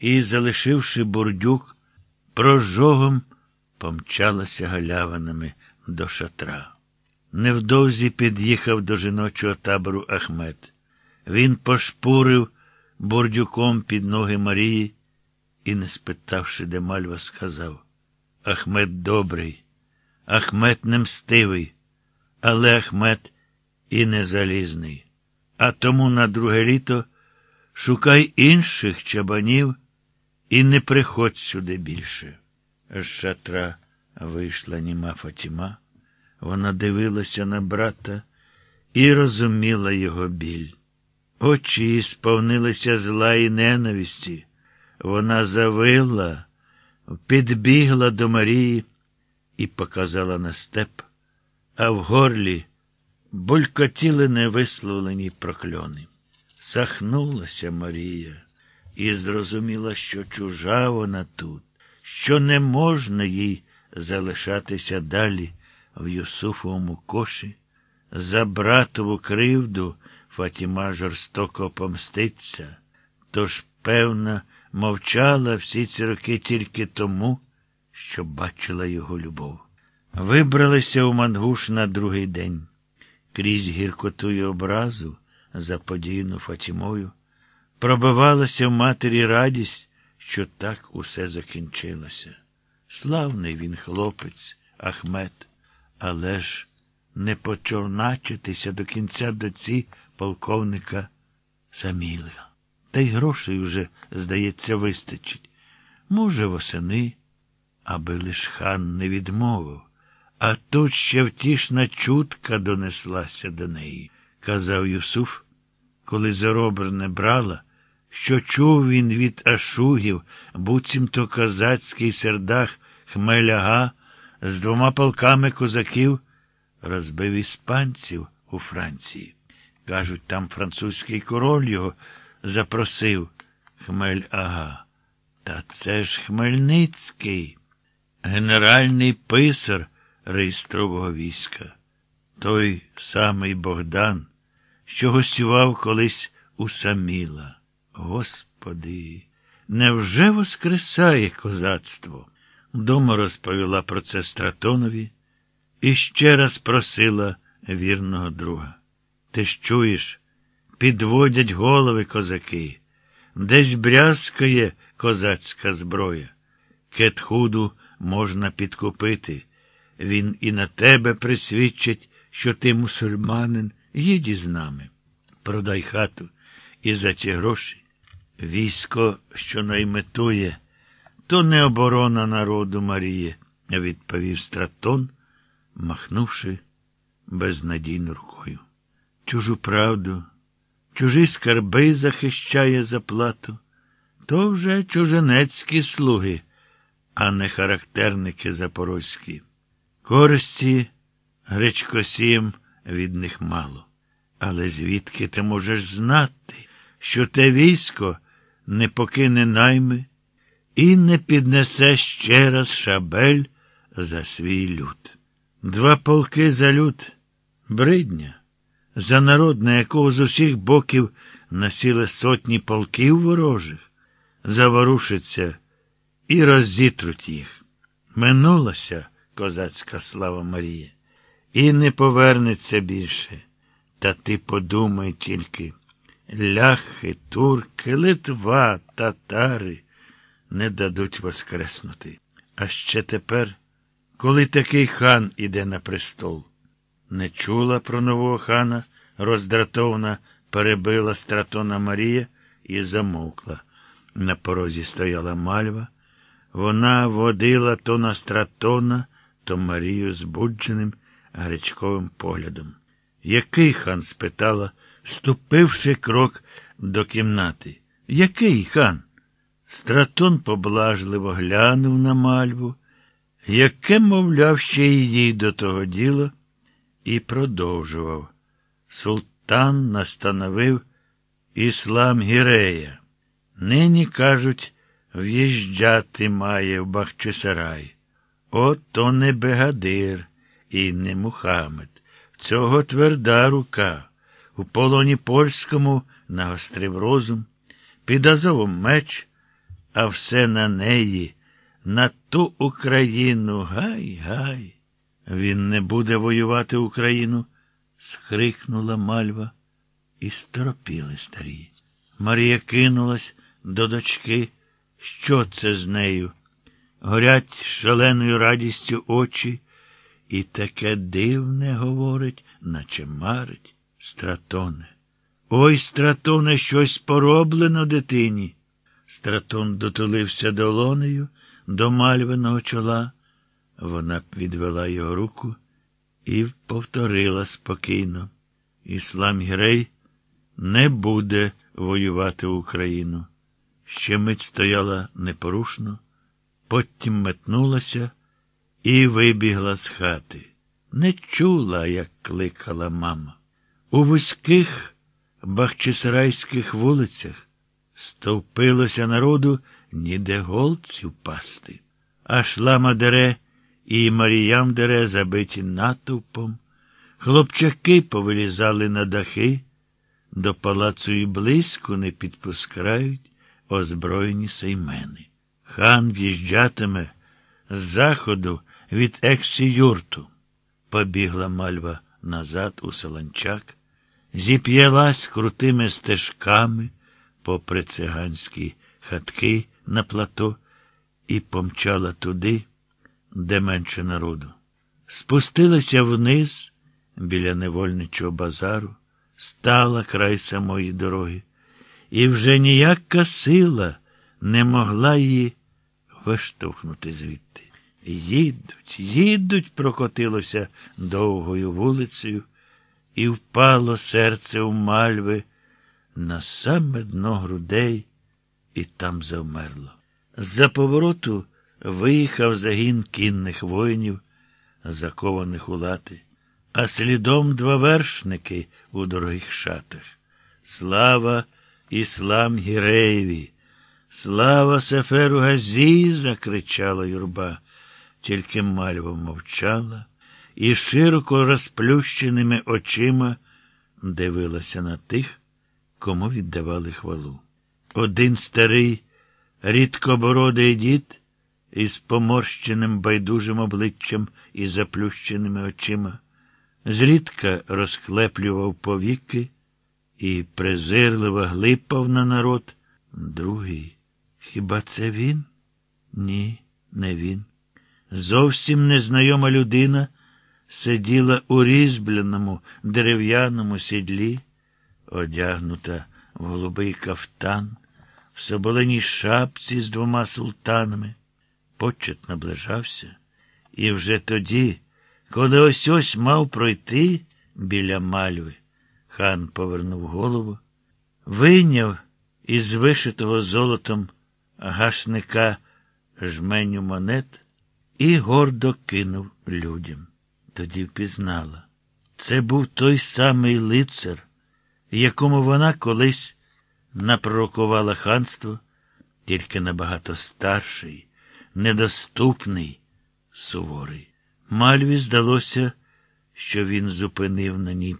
і, залишивши бурдюк, прожогом помчалася галявинами до шатра. Невдовзі під'їхав до жіночого табору Ахмед. Він пошпурив бордюком під ноги Марії і, не спитавши, де мальва, сказав Ахмед добрий, Ахмед не мстивий, але Ахмед і не залізний. А тому на друге літо шукай інших чабанів і не приходь сюди більше. З шатра вийшла німа Фатіма. Вона дивилася на брата і розуміла його біль. Очі сповнилися зла і ненависті. Вона завила, підбігла до Марії і показала на степ, а в горлі булькотіли невисловлені прокльони. Сахнулася Марія і зрозуміла, що чужа вона тут, що не можна їй залишатися далі в Юсуфовому коші. За братову кривду Фатіма жорстоко помститься, тож, певна, мовчала всі ці роки тільки тому, що бачила його любов. Вибралися у Мангуш на другий день. Крізь гіркоту й образу, заподіяну Фатімою, пробивалася в матері радість, що так усе закінчилося. Славний він хлопець, Ахмед, але ж не почорначитися до кінця доці полковника Саміла. Та й грошей уже, здається, вистачить. Може, восени, аби лиш хан не відмовив. А тут ще втішна чутка донеслася до неї, казав Юсуф, коли заробер не брала, що чув він від ашугів, буцімто козацький сердах Хмеляга з двома полками козаків розбив іспанців у Франції. Кажуть, там французький король його запросив Хмель Ага. Та це ж Хмельницький, генеральний писар реєстрового війська. Той самий Богдан, що гостював колись у Саміла. Господи, невже воскресає козацтво? Дома розповіла про це Стратонові і ще раз просила вірного друга. Ти ж чуєш, підводять голови козаки, десь брязкає козацька зброя. Кетхуду можна підкупити. Він і на тебе присвідчить, що ти мусульманин, їдь із нами. Продай хату і за ті гроші. Військо, що найметує, то не оборона народу Марії, відповів стратон, махнувши безнадійно рукою. Чужу правду, чужі скарби захищає заплату, то вже чуженецькі слуги, а не характерники запорозькі. Користі гречкосієм від них мало. Але звідки ти можеш знати, що те військо не покине найми і не піднесе ще раз шабель за свій люд? Два полки за люд бридня, за народ, на якого з усіх боків насіли сотні полків ворожих, заворушиться і розітруть їх. Минулася козацька слава Марія, і не повернеться більше. Та ти подумай тільки, ляхи, турки, Литва, татари не дадуть воскреснути. А ще тепер, коли такий хан іде на престол, не чула про нового хана, роздратована перебила стратона Марія і замовкла. На порозі стояла мальва. Вона водила то на стратона, то Марію збудженим гарячковим поглядом. Який хан? спитала, ступивши крок до кімнати. Який хан? Стратон поблажливо глянув на мальву, яке, мовляв, ще їй до того діла, і продовжував. Султан настановив іслам Гірея. Нині, кажуть, в'їжджати має в Бахчисарай. Ото не Бегадир і не Мухаммед. Цього тверда рука. У полоні польському нагострив розум, під азовом меч, а все на неї, на ту Україну. Гай, гай. Він не буде воювати Україну, скрикнула мальва, і сторопіли старі. Марія кинулась до дочки. Що це з нею? Горять шаленою радістю очі, і таке дивне говорить, наче марить, стратоне. Ой, стратоне, щось пороблено дитині. Стратон дотулився долонею до мальвиного чола. Вона відвела його руку і повторила спокійно. Іслам Гірей не буде воювати Україну. Ще мить стояла непорушно, потім метнулася і вибігла з хати. Не чула, як кликала мама. У вузьких бахчисарайських вулицях стовпилося народу ніде голців пасти. Аж лама дере і Маріям дере забиті натовпом. Хлопчаки повилізали на дахи, до палацу і близько не підпускають озброєні сеймени. Хан в'їжджатиме з заходу від ексі-юрту. Побігла мальва назад у Солончак, зіп'ялась крутими стежками попри циганські хатки на плато і помчала туди, де менше народу. Спустилася вниз біля невольничого базару, стала край самої дороги, і вже ніяка сила не могла її виштовхнути звідти. Їдуть, їдуть, прокотилося довгою вулицею, і впало серце у мальви на саме дно грудей, і там завмерло. З-за повороту виїхав загін кінних воїнів, закованих у лати, а слідом два вершники у дорогих шатах. Слава іслам Гіреєві! Слава Сеферу Газі! закричала юрба. Тільки мальва мовчала і широко розплющеними очима дивилася на тих, кому віддавали хвалу. Один старий, рідкобородий дід із поморщеним байдужим обличчям і заплющеними очима, зрідка розклеплював повіки і презирливо глипав на народ. Другий. Хіба це він? Ні, не він. Зовсім незнайома людина сиділа у різьбленому дерев'яному сідлі, одягнута в голубий кафтан, в соболеній шапці з двома султанами. Почет наближався, і вже тоді, коли ось ось мав пройти біля мальви, хан повернув голову, вийняв із вишитого золотом гашника жменю монет і гордо кинув людям. Тоді впізнала. Це був той самий лицар, якому вона колись напророкувала ханство, тільки набагато старший, недоступний, суворий. Мальві здалося, що він зупинив на ній